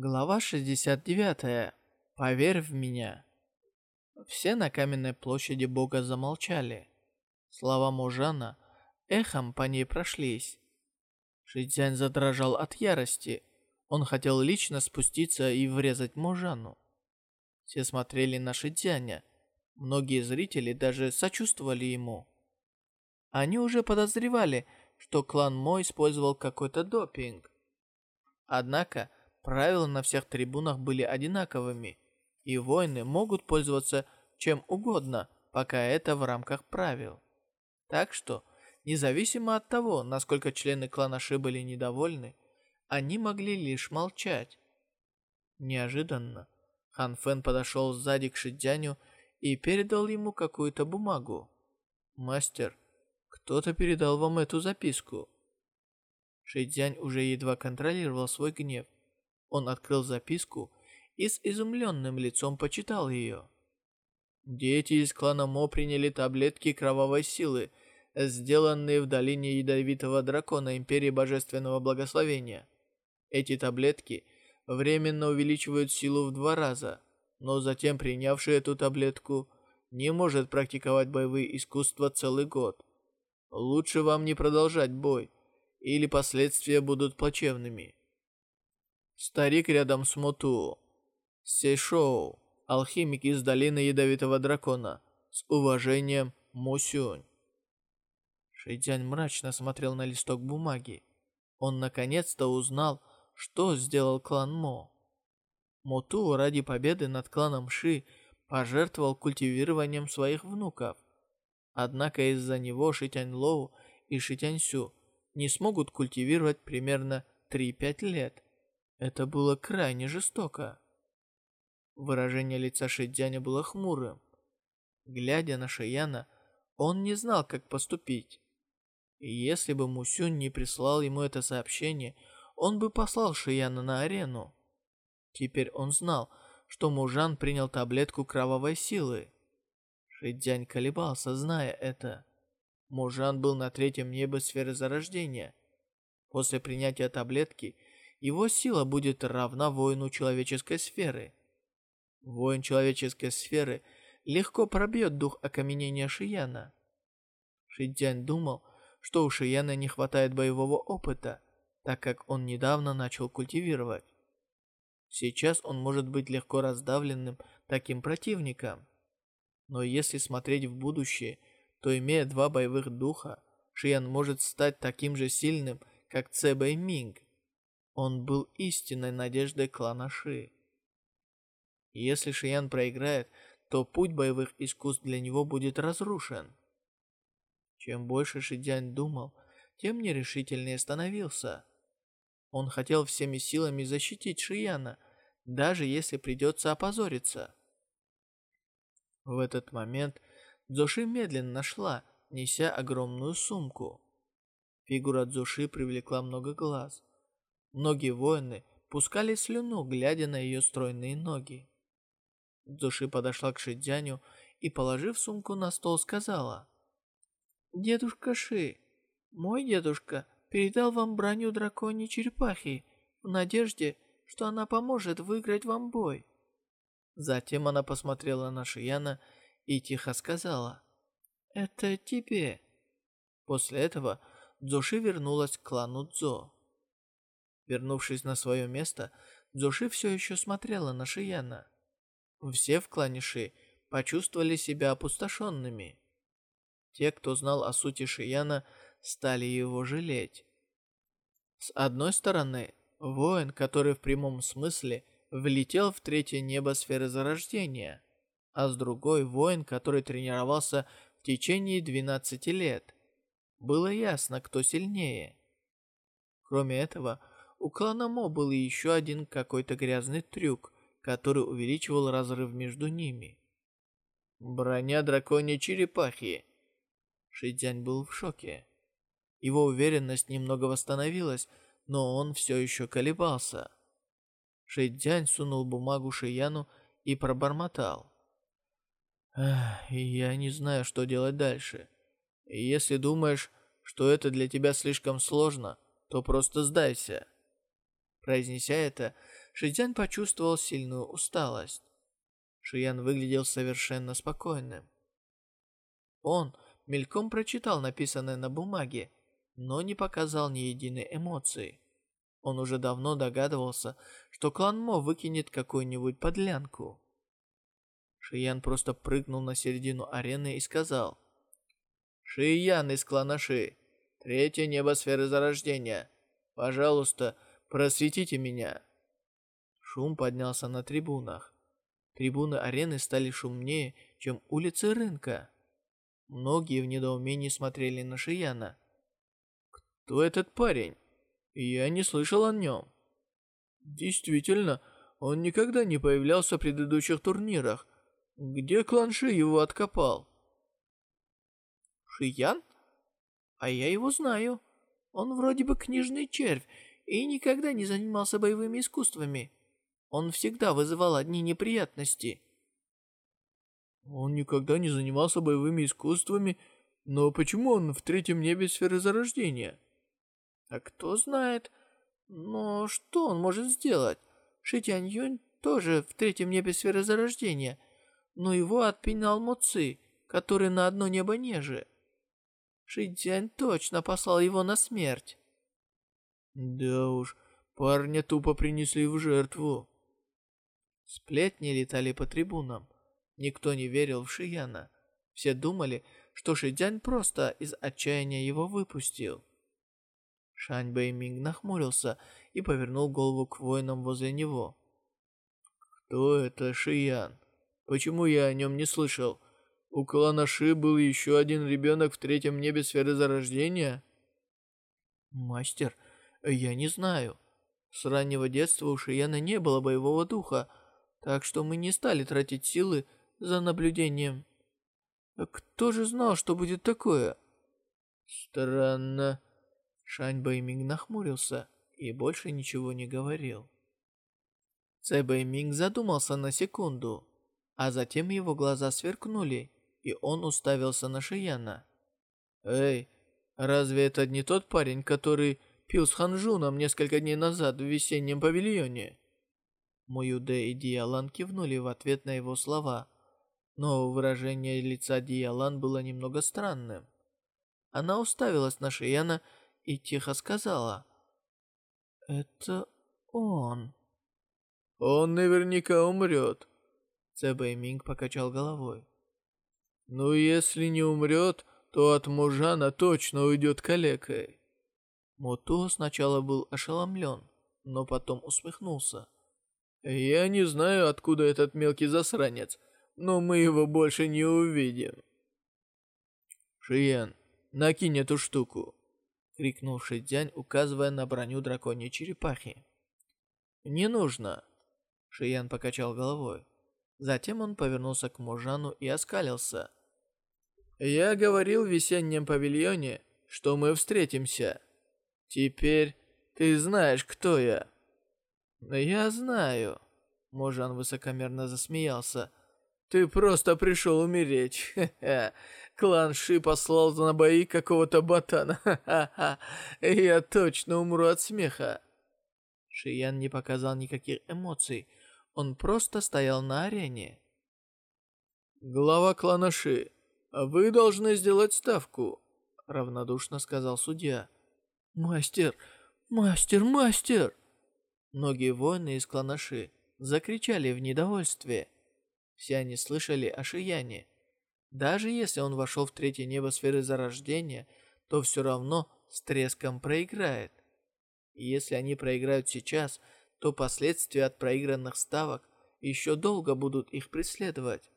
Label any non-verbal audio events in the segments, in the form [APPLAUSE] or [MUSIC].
Глава 69. Поверь в меня. Все на каменной площади бога замолчали. Слова Мужана эхом по ней прошлись. Шидзянь задрожал от ярости. Он хотел лично спуститься и врезать Мужану. Все смотрели на Шидзяня. Многие зрители даже сочувствовали ему. Они уже подозревали, что клан Мо использовал какой-то допинг. Однако, Правила на всех трибунах были одинаковыми, и воины могут пользоваться чем угодно, пока это в рамках правил. Так что, независимо от того, насколько члены клана Ши были недовольны, они могли лишь молчать. Неожиданно Хан Фэн подошел сзади к Шидзяню и передал ему какую-то бумагу. «Мастер, кто-то передал вам эту записку». Шидзянь уже едва контролировал свой гнев. Он открыл записку и с изумленным лицом почитал ее. Дети из клана Мо приняли таблетки кровавой силы, сделанные в долине ядовитого дракона Империи Божественного Благословения. Эти таблетки временно увеличивают силу в два раза, но затем принявший эту таблетку не может практиковать боевые искусства целый год. Лучше вам не продолжать бой, или последствия будут плачевными. Старик рядом с Моту. Сейшоу, алхимик из долины Ядовитого Дракона. С уважением, Мусюнь. Шэйдзянь мрачно смотрел на листок бумаги. Он наконец-то узнал, что сделал клан Мо. Моту ради победы над кланом Ши пожертвовал культивированием своих внуков. Однако из-за него Шитянь Лоу и Шитянь Сю не смогут культивировать примерно 3-5 лет. Это было крайне жестоко. Выражение лица Шидзяня было хмурым. Глядя на Шияна, он не знал, как поступить. И если бы Мусюнь не прислал ему это сообщение, он бы послал Шияна на арену. Теперь он знал, что Мужан принял таблетку кровавой силы. Шидзянь колебался, зная это. Мужан был на третьем небе сферы зарождения. После принятия таблетки – его сила будет равна воину человеческой сферы. Воин человеческой сферы легко пробьет дух окаменения Шияна. Шидзянь думал, что у Шияна не хватает боевого опыта, так как он недавно начал культивировать. Сейчас он может быть легко раздавленным таким противником. Но если смотреть в будущее, то имея два боевых духа, Шиян может стать таким же сильным, как Цебэй Минг. Он был истинной надеждой клана Ши. Если Шиян проиграет, то путь боевых искусств для него будет разрушен. Чем больше Шидзянь думал, тем нерешительнее становился. Он хотел всеми силами защитить Шияна, даже если придется опозориться. В этот момент Дзоши медленно шла, неся огромную сумку. Фигура Дзоши привлекла много глаз. Многие воины пускали слюну, глядя на ее стройные ноги. Дзуши подошла к Шидзяню и, положив сумку на стол, сказала. «Дедушка Ши, мой дедушка передал вам броню драконьей черепахи в надежде, что она поможет выиграть вам бой». Затем она посмотрела на Шияна и тихо сказала. «Это тебе». После этого Дзуши вернулась к клану Дзо. Вернувшись на свое место, Дзуши все еще смотрела на Шияна. Все в клане Ши почувствовали себя опустошенными. Те, кто знал о сути Шияна, стали его жалеть. С одной стороны, воин, который в прямом смысле влетел в третье небо сферы зарождения, а с другой воин, который тренировался в течение 12 лет. Было ясно, кто сильнее. Кроме этого, у клана Мо был еще один какой-то грязный трюк, который увеличивал разрыв между ними. Броня драконьей черепахи. Шидзянь был в шоке. Его уверенность немного восстановилась, но он все еще колебался. Шидзянь сунул бумагу Шияну и пробормотал. «Я не знаю, что делать дальше. Если думаешь, что это для тебя слишком сложно, то просто сдайся». Произнеся это, Шидзян почувствовал сильную усталость. Шиян выглядел совершенно спокойным. Он мельком прочитал написанное на бумаге, но не показал ни единой эмоции. Он уже давно догадывался, что клан Мо выкинет какую-нибудь подлянку. Шиян просто прыгнул на середину арены и сказал. «Шиян из клана Ши, третье небо сферы зарождения. Пожалуйста, просветите меня». Шум поднялся на трибунах. Трибуны арены стали шумнее, чем улицы рынка. Многие в недоумении смотрели на Шияна. «Кто этот парень? Я не слышал о нем». «Действительно, он никогда не появлялся в предыдущих турнирах. Где клан Ши его откопал?» «Шиян? А я его знаю. Он вроде бы книжный червь и никогда не занимался боевыми искусствами. Он всегда вызывал одни неприятности». «Он никогда не занимался боевыми искусствами, но почему он в третьем небе сферы зарождения?» А кто знает. Но что он может сделать? Ши Тянь Юнь тоже в третьем небе сферы зарождения, но его отпинал Муци, который на одно небо ниже. Ши Тянь точно послал его на смерть. Да уж, парня тупо принесли в жертву. Сплетни летали по трибунам. Никто не верил в Шияна. Все думали, что Шидзянь просто из отчаяния его выпустил. Шань Бэйминг нахмурился и повернул голову к воинам возле него. «Кто это Шиян? Почему я о нем не слышал? У клана Ши был еще один ребенок в третьем небе сферы зарождения?» «Мастер, я не знаю. С раннего детства у Шияна не было боевого духа, так что мы не стали тратить силы за наблюдением. Кто же знал, что будет такое?» «Странно». Шань Бэйминг нахмурился и больше ничего не говорил. Цэ Бэйминг задумался на секунду, а затем его глаза сверкнули, и он уставился на Шияна. «Эй, разве это не тот парень, который пил с Ханжуном несколько дней назад в весеннем павильоне?» Муюде и Диалан кивнули в ответ на его слова, но выражение лица Диалан было немного странным. Она уставилась на Шияна и тихо сказала. «Это он». «Он наверняка умрет», — Цебэй Минг покачал головой. «Ну, если не умрет, то от Мужана точно уйдет калекой». Муту сначала был ошеломлен, но потом усмехнулся. «Я не знаю, откуда этот мелкий засранец, но мы его больше не увидим». «Шиен, накинь эту штуку», крикнул Шидзянь, указывая на броню драконьей черепахи. «Не нужно!» Шиян покачал головой. Затем он повернулся к Мужану и оскалился. «Я говорил в весеннем павильоне, что мы встретимся. Теперь ты знаешь, кто я». «Я знаю», — Мужан высокомерно засмеялся. «Ты просто пришел умереть. [LAUGHS] Клан Ши послал на бои какого-то ботана. [LAUGHS] Ха-ха-ха. Я точно умру от смеха. Шиян не показал никаких эмоций. Он просто стоял на арене. «Глава клана Ши, вы должны сделать ставку», — равнодушно сказал судья. «Мастер! Мастер! Мастер!» Многие воины из клана Ши закричали в недовольстве. Все они слышали о Шияне. Даже если он вошел в третье небо сферы зарождения, то все равно с треском проиграет. И если они проиграют сейчас, то последствия от проигранных ставок еще долго будут их преследовать.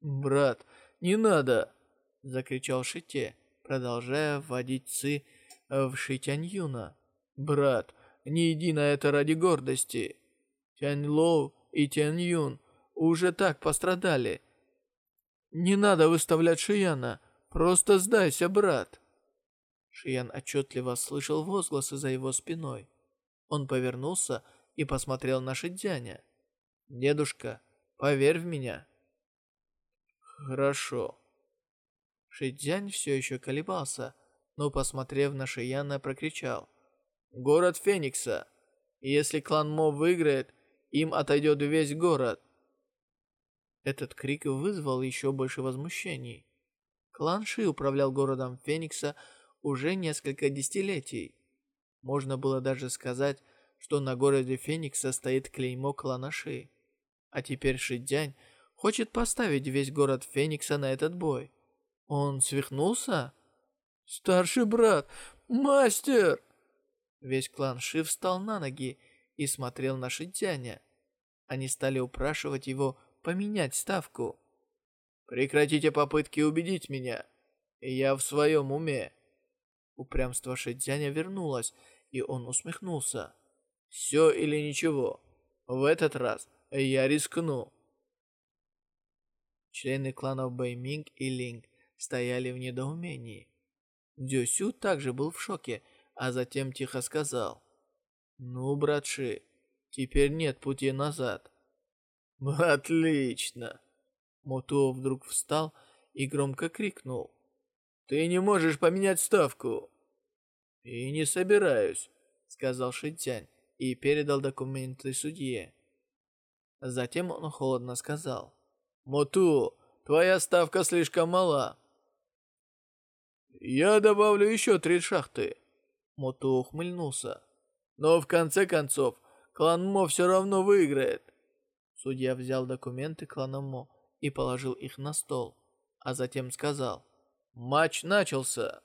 «Брат, не надо!» — закричал Шите, продолжая вводить Ци в Шитянь-Юна. «Брат, не иди на это ради гордости. Тянь Лоу и Тянь Юн уже так пострадали, «Не надо выставлять Шияна! Просто сдайся, брат!» Шиян отчетливо слышал возгласы за его спиной. Он повернулся и посмотрел на Шидзяня. «Дедушка, поверь в меня!» «Хорошо». Шидзянь все еще колебался, но, посмотрев на Шияна, прокричал. «Город Феникса! Если клан Мо выиграет, им отойдет весь город. Этот крик вызвал еще больше возмущений. Клан Ши управлял городом Феникса уже несколько десятилетий. Можно было даже сказать, что на городе Феникса стоит клеймо клана Ши. А теперь Шидзянь хочет поставить весь город Феникса на этот бой. Он свихнулся? Старший брат! Мастер! Весь клан Ши встал на ноги и смотрел на Шидзяня. Они стали упрашивать его поменять ставку. «Прекратите попытки убедить меня. Я в своем уме». Упрямство Шидзяня вернулось, и он усмехнулся. «Все или ничего. В этот раз я рискну». Члены кланов Бэйминг и Линг стояли в недоумении. Дюсю также был в шоке, а затем тихо сказал. «Ну, братши, теперь нет пути назад». [LAUGHS] «Отлично!» Мутуо вдруг встал и громко крикнул. «Ты не можешь поменять ставку!» «И не собираюсь», — сказал Шитянь и передал документы судье. Затем он холодно сказал. «Моту, твоя ставка слишком мала». «Я добавлю еще три шахты». Моту ухмыльнулся. «Но в конце концов, клан Мо все равно выиграет». Судья взял документы клана Мо и положил их на стол, а затем сказал «Матч начался!»